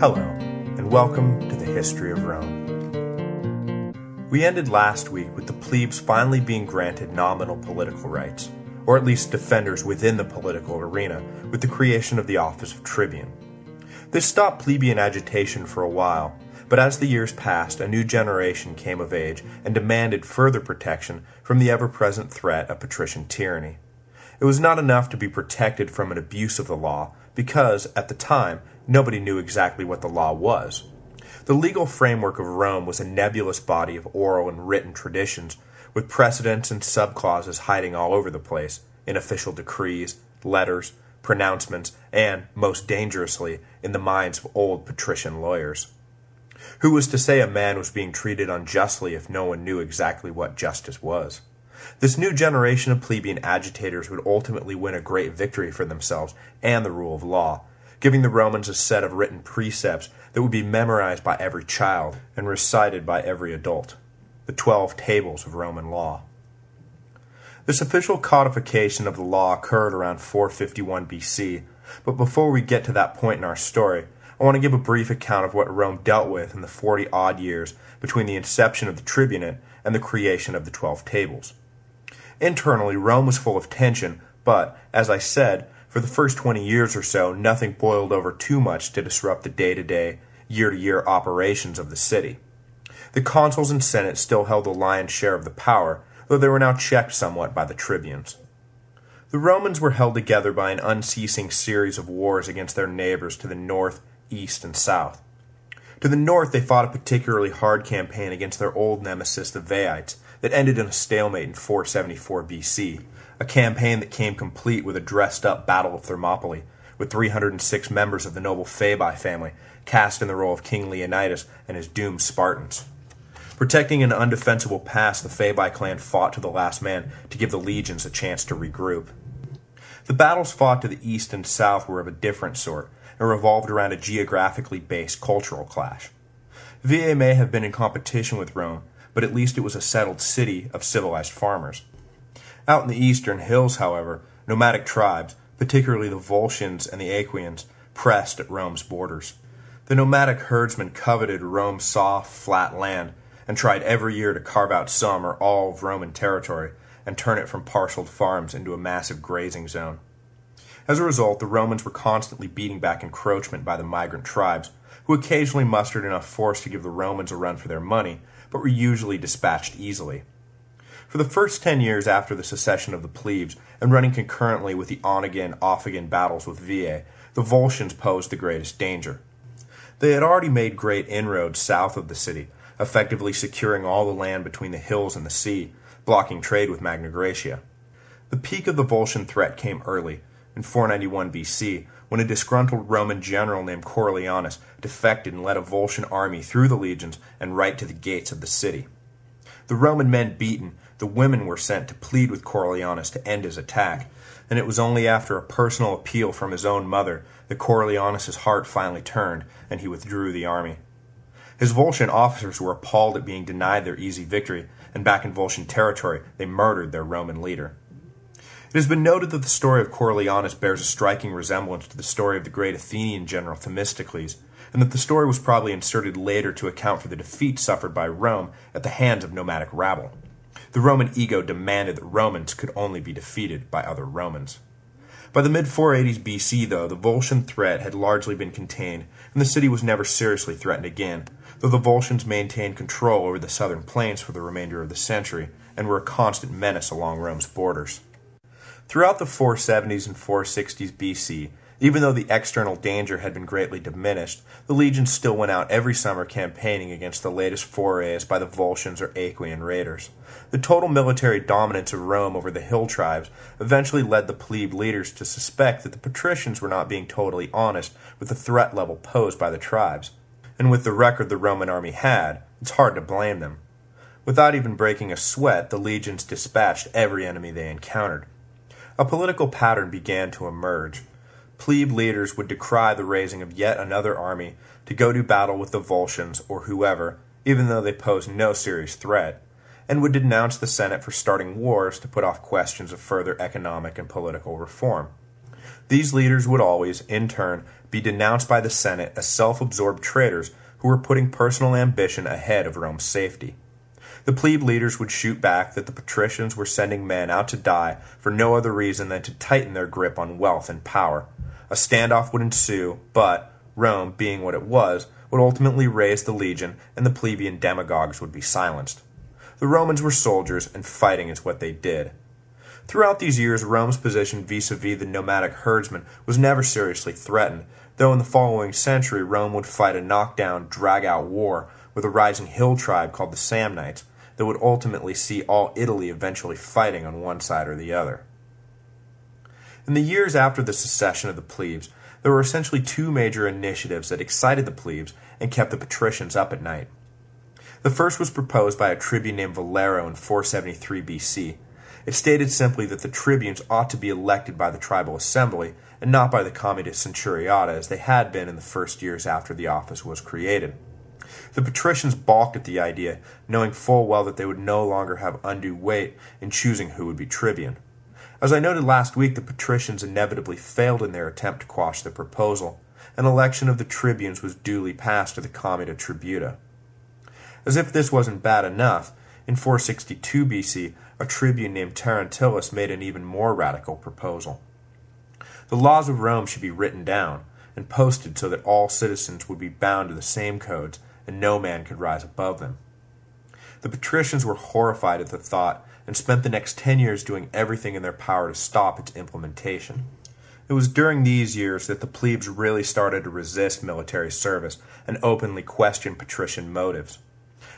Hello, and welcome to the History of Rome. We ended last week with the plebes finally being granted nominal political rights, or at least defenders within the political arena, with the creation of the office of tribune. This stopped plebeian agitation for a while, but as the years passed, a new generation came of age and demanded further protection from the ever present threat of patrician tyranny. It was not enough to be protected from an abuse of the law, because, at the time, nobody knew exactly what the law was. The legal framework of Rome was a nebulous body of oral and written traditions, with precedents and subclauses hiding all over the place, in official decrees, letters, pronouncements, and, most dangerously, in the minds of old patrician lawyers. Who was to say a man was being treated unjustly if no one knew exactly what justice was? This new generation of plebeian agitators would ultimately win a great victory for themselves and the rule of law, giving the Romans a set of written precepts that would be memorized by every child and recited by every adult the Twelve Tables of Roman Law. This official codification of the law occurred around 451 BC, but before we get to that point in our story, I want to give a brief account of what Rome dealt with in the 40 odd years between the inception of the tribunate and the creation of the Twelve Tables. Internally, Rome was full of tension, but, as I said, for the first 20 years or so, nothing boiled over too much to disrupt the day to day, year to year operations of the city. The consuls and senate still held the lion's share of the power, though they were now checked somewhat by the tribunes. The Romans were held together by an unceasing series of wars against their neighbors to the north, east, and south. To the north, they fought a particularly hard campaign against their old nemesis, the Veites, that ended in a stalemate in 474 BC, a campaign that came complete with a dressed up Battle of Thermopylae, with 306 members of the noble Fabii family cast in the role of King Leonidas and his doomed Spartans. Protecting an undefensible pass, the Fabii clan fought to the last man to give the legions a chance to regroup. The battles fought to the east and south were of a different sort and revolved around a geographically based cultural clash. Veii may have been in competition with Rome, but at least it was a settled city of civilized farmers. Out in the eastern hills, however, nomadic tribes, particularly the Volscians and the Aequians, pressed at Rome's borders. The nomadic herdsmen coveted Rome's soft, flat land and tried every year to carve out some or all of Roman territory and turn it from parceled farms into a massive grazing zone. As a result, the Romans were constantly beating back encroachment by the migrant tribes, who occasionally mustered enough force to give the Romans a run for their money, but were usually dispatched easily. For the first ten years after the secession of the plebes, and running concurrently with the on again, off again battles with Veii, the Volscians posed the greatest danger. They had already made great inroads south of the city, effectively securing all the land between the hills and the sea, blocking trade with Magna Graecia. The peak of the Volscian threat came early, in 491 BC, when a disgruntled Roman general named Coriolanus defected and led a Volscian army through the legions and right to the gates of the city. The Roman men beaten, the women were sent to plead with Coriolanus to end his attack, and it was only after a personal appeal from his own mother that Coriolanus's heart finally turned and he withdrew the army. His Volscian officers were appalled at being denied their easy victory, and back in Volscian territory, they murdered their Roman leader. It has been noted that the story of Coriolanus bears a striking resemblance to the story of the great Athenian general Themistocles, and that the story was probably inserted later to account for the defeat suffered by Rome at the hands of nomadic rabble. The Roman ego demanded that Romans could only be defeated by other Romans. By the mid 480s BC, though, the Volscian threat had largely been contained, and the city was never seriously threatened again, though the Volscians maintained control over the southern plains for the remainder of the century and were a constant menace along Rome's borders. Throughout the 470s and 460s BC, even though the external danger had been greatly diminished, the legions still went out every summer campaigning against the latest forays by the Volscians or Aequian raiders. The total military dominance of Rome over the hill tribes eventually led the plebe leaders to suspect that the patricians were not being totally honest with the threat level posed by the tribes. And with the record the Roman army had, it's hard to blame them. Without even breaking a sweat, the legions dispatched every enemy they encountered. A political pattern began to emerge. Plebe leaders would decry the raising of yet another army to go to battle with the Volscians or whoever, even though they posed no serious threat, and would denounce the Senate for starting wars to put off questions of further economic and political reform. These leaders would always, in turn, be denounced by the Senate as self absorbed traitors who were putting personal ambition ahead of Rome's safety. The plebe leaders would shoot back that the patricians were sending men out to die for no other reason than to tighten their grip on wealth and power. A standoff would ensue, but, Rome, being what it was, would ultimately raise the legion and the plebeian demagogues would be silenced. The Romans were soldiers, and fighting is what they did. Throughout these years, Rome's position vis a vis the nomadic herdsmen was never seriously threatened, though in the following century Rome would fight a knockdown, drag out war with a rising hill tribe called the Samnites that would ultimately see all Italy eventually fighting on one side or the other. In the years after the secession of the plebes, there were essentially two major initiatives that excited the plebes and kept the patricians up at night. The first was proposed by a tribune named Volero in 473 BC. It stated simply that the tribunes ought to be elected by the tribal assembly and not by the comitia centuriata as they had been in the first years after the office was created. The patricians balked at the idea, knowing full well that they would no longer have undue weight in choosing who would be tribune. As I noted last week, the patricians inevitably failed in their attempt to quash the proposal. An election of the tribunes was duly passed to the comitia tributa. As if this wasn't bad enough, in 462 BC, a tribune named Terentilius made an even more radical proposal. The laws of Rome should be written down and posted so that all citizens would be bound to the same codes and no man could rise above them. The patricians were horrified at the thought and spent the next ten years doing everything in their power to stop its implementation. It was during these years that the plebes really started to resist military service and openly question patrician motives.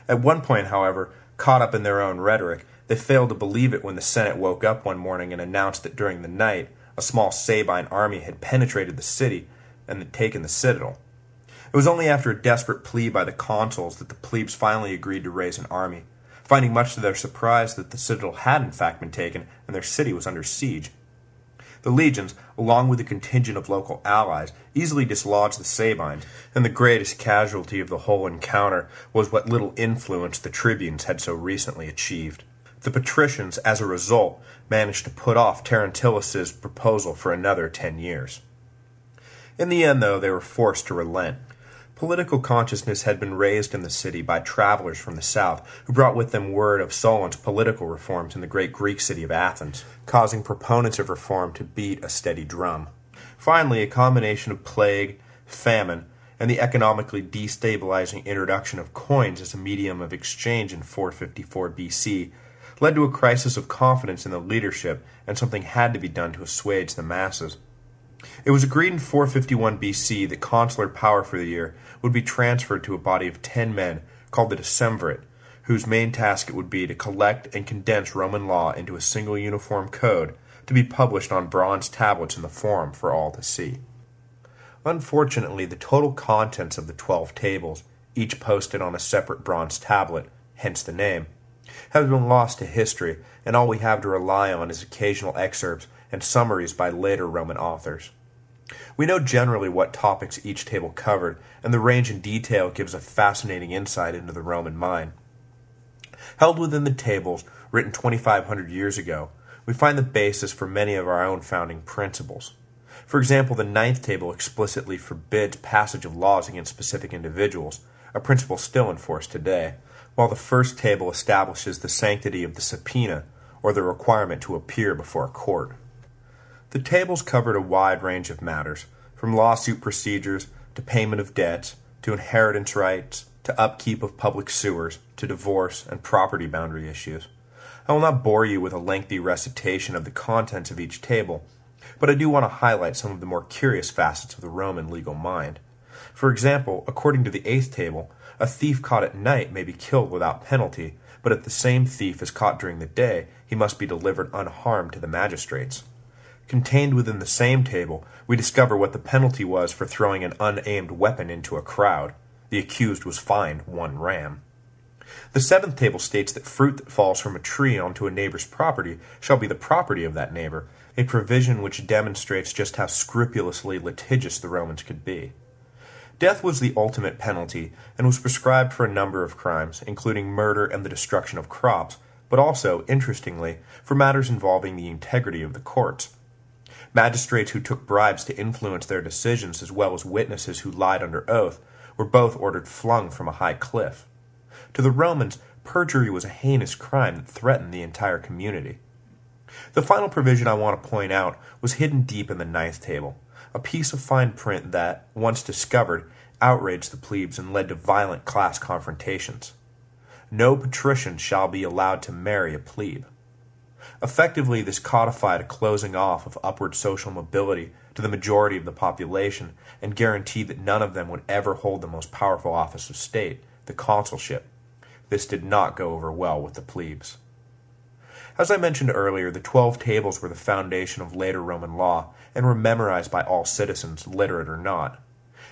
At one point, however, caught up in their own rhetoric, they failed to believe it when the Senate woke up one morning and announced that during the night a small Sabine army had penetrated the city and had taken the citadel. It was only after a desperate plea by the consuls that the plebes finally agreed to raise an army, finding much to their surprise that the citadel had in fact been taken and their city was under siege. The legions, along with a contingent of local allies, easily dislodged the Sabines, and the greatest casualty of the whole encounter was what little influence the tribunes had so recently achieved. The patricians, as a result, managed to put off Terentilius's proposal for another ten years. In the end, though, they were forced to relent. Political consciousness had been raised in the city by travelers from the south who brought with them word of Solon's political reforms in the great Greek city of Athens, causing proponents of reform to beat a steady drum. Finally, a combination of plague, famine, and the economically destabilizing introduction of coins as a medium of exchange in 454 BC led to a crisis of confidence in the leadership, and something had to be done to assuage the masses. It was agreed in 451 BC that consular power for the year would be transferred to a body of ten men called the Decemvirate, whose main task it would be to collect and condense Roman law into a single uniform code to be published on bronze tablets in the Forum for all to see. Unfortunately, the total contents of the twelve tables, each posted on a separate bronze tablet, hence the name, have been lost to history, and all we have to rely on is occasional excerpts and summaries by later Roman authors. We know generally what topics each table covered, and the range in detail gives a fascinating insight into the Roman mind. Held within the tables, written 2,500 years ago, we find the basis for many of our own founding principles. For example, the ninth table explicitly forbids passage of laws against specific individuals, a principle still in force today, while the first table establishes the sanctity of the subpoena, or the requirement to appear before a court. The tables covered a wide range of matters, from lawsuit procedures to payment of debts, to inheritance rights, to upkeep of public sewers, to divorce and property boundary issues. I will not bore you with a lengthy recitation of the contents of each table, but I do want to highlight some of the more curious facets of the Roman legal mind. For example, according to the eighth table, a thief caught at night may be killed without penalty, but if the same thief is caught during the day, he must be delivered unharmed to the magistrates. Contained within the same table, we discover what the penalty was for throwing an unaimed weapon into a crowd. The accused was fined one ram. The seventh table states that fruit that falls from a tree onto a neighbor's property shall be the property of that neighbor, a provision which demonstrates just how scrupulously litigious the Romans could be. Death was the ultimate penalty, and was prescribed for a number of crimes, including murder and the destruction of crops, but also, interestingly, for matters involving the integrity of the courts. Magistrates who took bribes to influence their decisions, as well as witnesses who lied under oath, were both ordered flung from a high cliff. To the Romans, perjury was a heinous crime that threatened the entire community. The final provision I want to point out was hidden deep in the ninth table, a piece of fine print that, once discovered, outraged the plebes and led to violent class confrontations. No patrician shall be allowed to marry a plebe. Effectively, this codified a closing off of upward social mobility to the majority of the population and guaranteed that none of them would ever hold the most powerful office of state, the consulship. This did not go over well with the plebes. As I mentioned earlier, the Twelve Tables were the foundation of later Roman law and were memorized by all citizens, literate or not.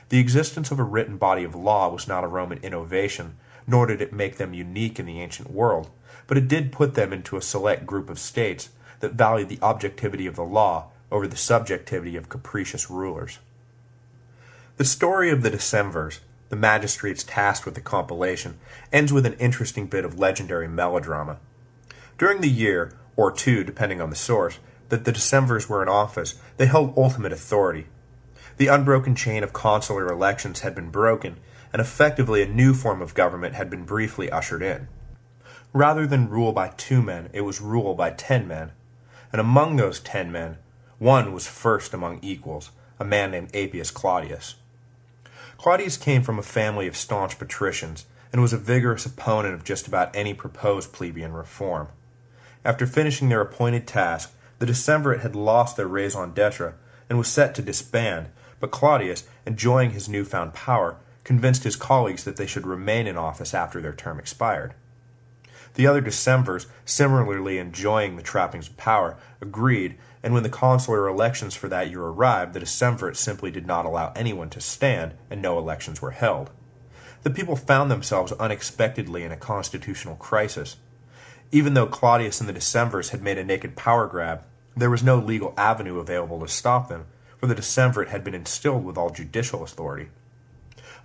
The existence of a written body of law was not a Roman innovation, nor did it make them unique in the ancient world but it did put them into a select group of states that valued the objectivity of the law over the subjectivity of capricious rulers. The story of the Decemvirs, the magistrates tasked with the compilation, ends with an interesting bit of legendary melodrama. During the year, or two depending on the source, that the Decemvirs were in office, they held ultimate authority. The unbroken chain of consular elections had been broken, and effectively a new form of government had been briefly ushered in. Rather than rule by two men, it was rule by ten men. And among those ten men, one was first among equals, a man named Appius Claudius. Claudius came from a family of staunch patricians, and was a vigorous opponent of just about any proposed plebeian reform. After finishing their appointed task, the Decemvirate had lost their raison d'etre and was set to disband, but Claudius, enjoying his newfound power, convinced his colleagues that they should remain in office after their term expired. The other Decemvirs, similarly enjoying the trappings of power, agreed, and when the consular elections for that year arrived, the Decemvirate simply did not allow anyone to stand, and no elections were held. The people found themselves unexpectedly in a constitutional crisis. Even though Claudius and the Decemvirs had made a naked power grab, there was no legal avenue available to stop them, for the Decemvirate had been instilled with all judicial authority.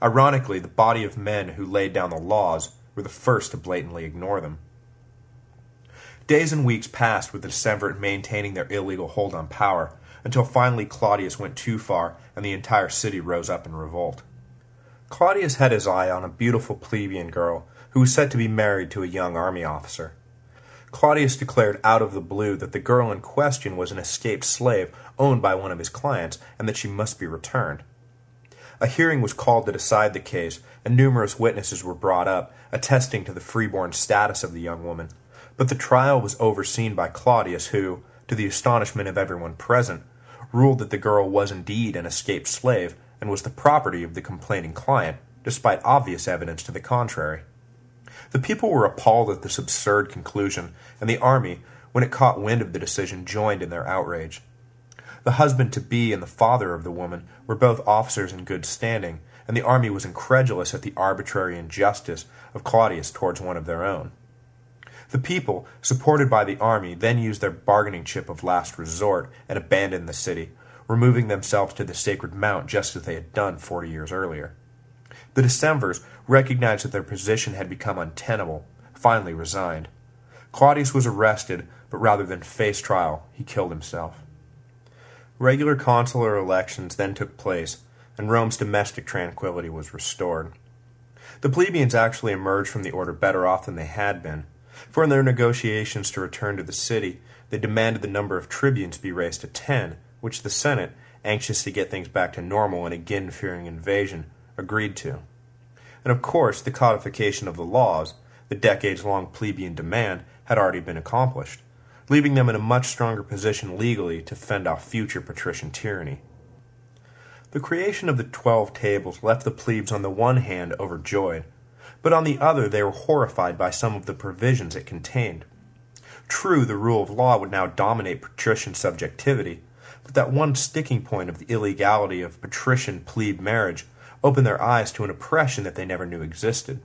Ironically, the body of men who laid down the laws were the first to blatantly ignore them. Days and weeks passed with the Decemvirate maintaining their illegal hold on power, until finally Claudius went too far and the entire city rose up in revolt. Claudius had his eye on a beautiful plebeian girl who was said to be married to a young army officer. Claudius declared out of the blue that the girl in question was an escaped slave owned by one of his clients and that she must be returned. A hearing was called to decide the case, and numerous witnesses were brought up, attesting to the freeborn status of the young woman. But the trial was overseen by Claudius, who, to the astonishment of everyone present, ruled that the girl was indeed an escaped slave and was the property of the complaining client, despite obvious evidence to the contrary. The people were appalled at this absurd conclusion, and the army, when it caught wind of the decision, joined in their outrage. The husband to be and the father of the woman were both officers in good standing, and the army was incredulous at the arbitrary injustice of Claudius towards one of their own. The people, supported by the army, then used their bargaining chip of last resort and abandoned the city, removing themselves to the sacred mount just as they had done forty years earlier. The Decemvirs, recognized that their position had become untenable, finally resigned. Claudius was arrested, but rather than face trial, he killed himself. Regular consular elections then took place, and Rome's domestic tranquility was restored. The plebeians actually emerged from the order better off than they had been, for in their negotiations to return to the city, they demanded the number of tribunes be raised to ten, which the Senate, anxious to get things back to normal and again fearing invasion, agreed to. And of course, the codification of the laws, the decades long plebeian demand, had already been accomplished leaving them in a much stronger position legally to fend off future patrician tyranny. The creation of the Twelve Tables left the plebes on the one hand overjoyed, but on the other they were horrified by some of the provisions it contained. True, the rule of law would now dominate patrician subjectivity, but that one sticking point of the illegality of patrician plebe marriage opened their eyes to an oppression that they never knew existed.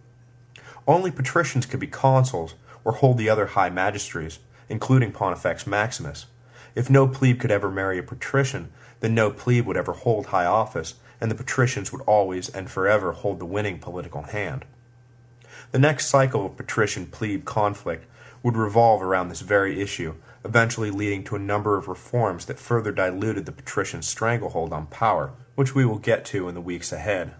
Only patricians could be consuls or hold the other high magistracies, including Pontifex Maximus. If no plebe could ever marry a patrician, then no plebe would ever hold high office, and the patricians would always and forever hold the winning political hand. The next cycle of patrician plebe conflict would revolve around this very issue eventually leading to a number of reforms that further diluted the patrician stranglehold on power, which we will get to in the weeks ahead.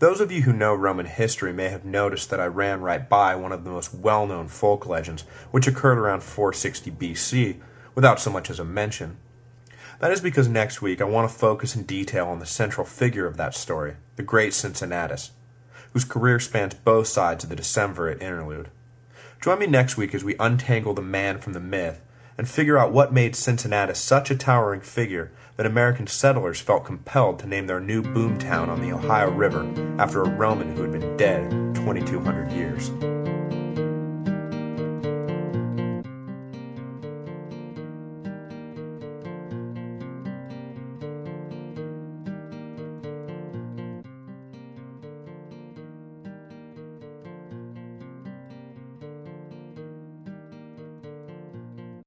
Those of you who know Roman history may have noticed that I ran right by one of the most well known folk legends, which occurred around 460 BC, without so much as a mention. That is because next week I want to focus in detail on the central figure of that story, the great Cincinnatus, whose career spans both sides of the Decemvirate interlude. Join me next week as we untangle the man from the myth and figure out what made Cincinnatus such a towering figure that American settlers felt compelled to name their new boomtown on the Ohio River after a Roman who had been dead 2,200 years.